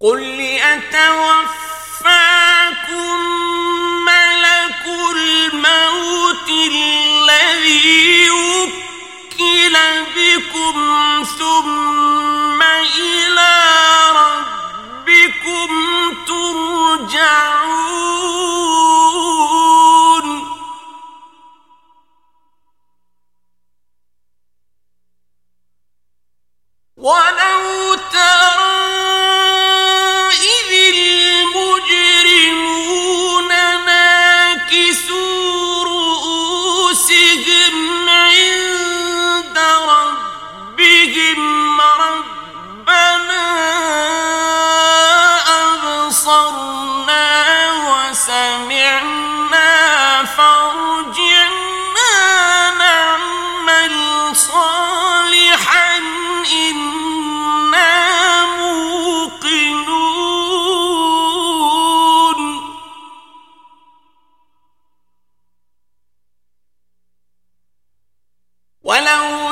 قل لأتوفاكم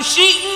شئنا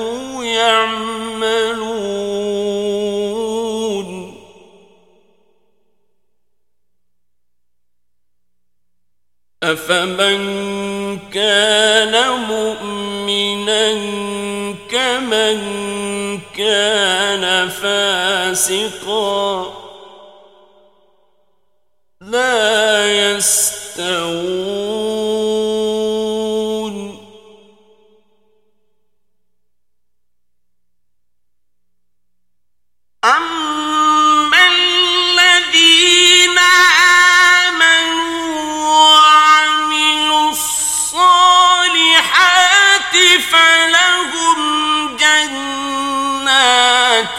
فمن كان مؤمنا كمن كان فاسقا لا يستوون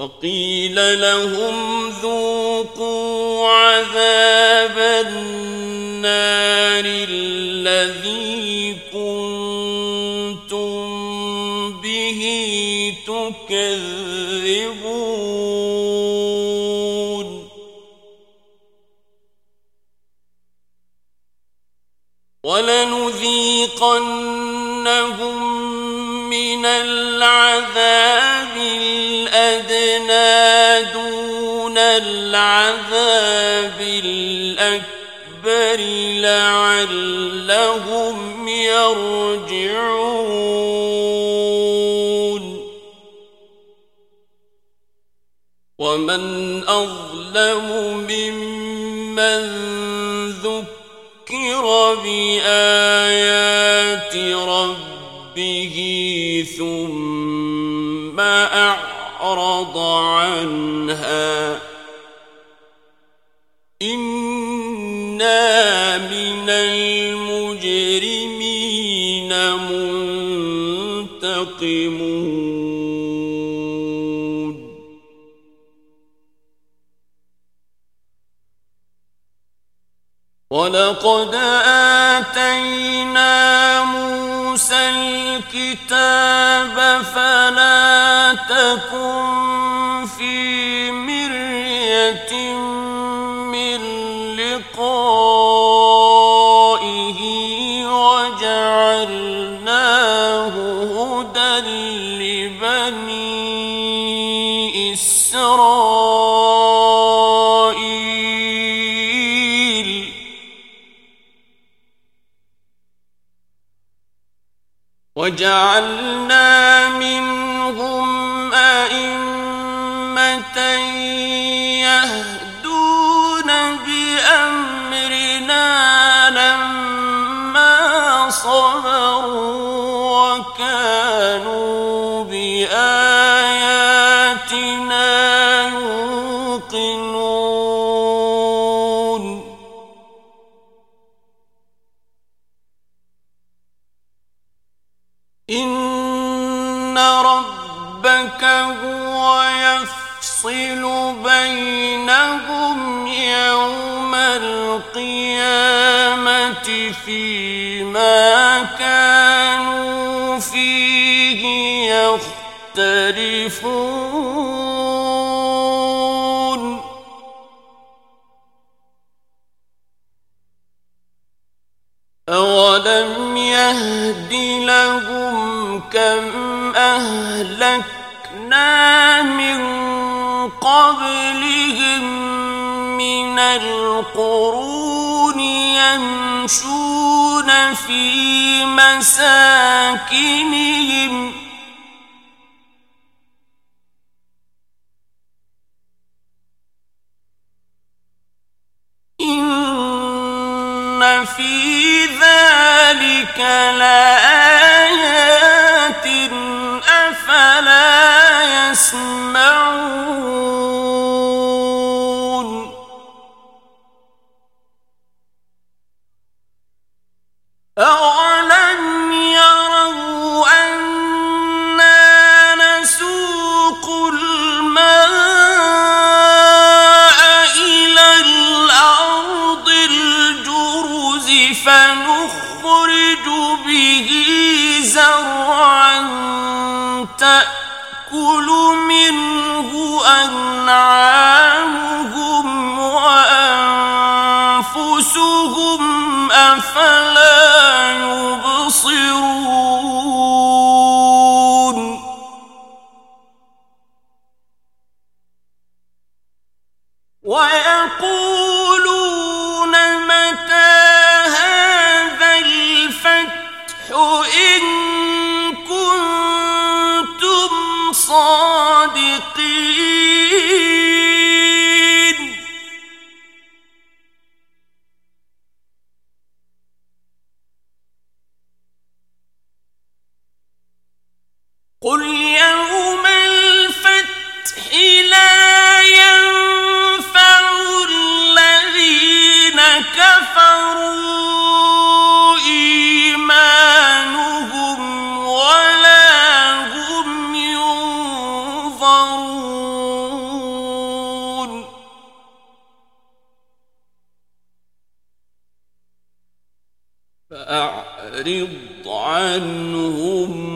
وقيل لهم ذوقوا عذاب النار الذي كنتم به تكذبون. ولنذيقنهم من العذاب الأدنى دون العذاب الأكبر لعلهم يرجعون. ومن أظلم ممن ذكر بآيات ربه ثم أعرض عنها. إنا من المجرمين منتقمون. ولقد آتينا موسى موسى الكتاب فلا تكن في مرية من لقائه وجعلناه هدى لبني إسرائيل وجعلنا منهم أئمة ان ربك هو يفصل بينهم يوم القيامة فيما كانوا فيه يختلفون أولم يهد لهم كم أهلكنا من قبلهم من القرون يمشون في مساكنهم. إن في ذلك لآية لا يبصرون ويقولون متى هذا الفتح إن كنتم صادقين عنهم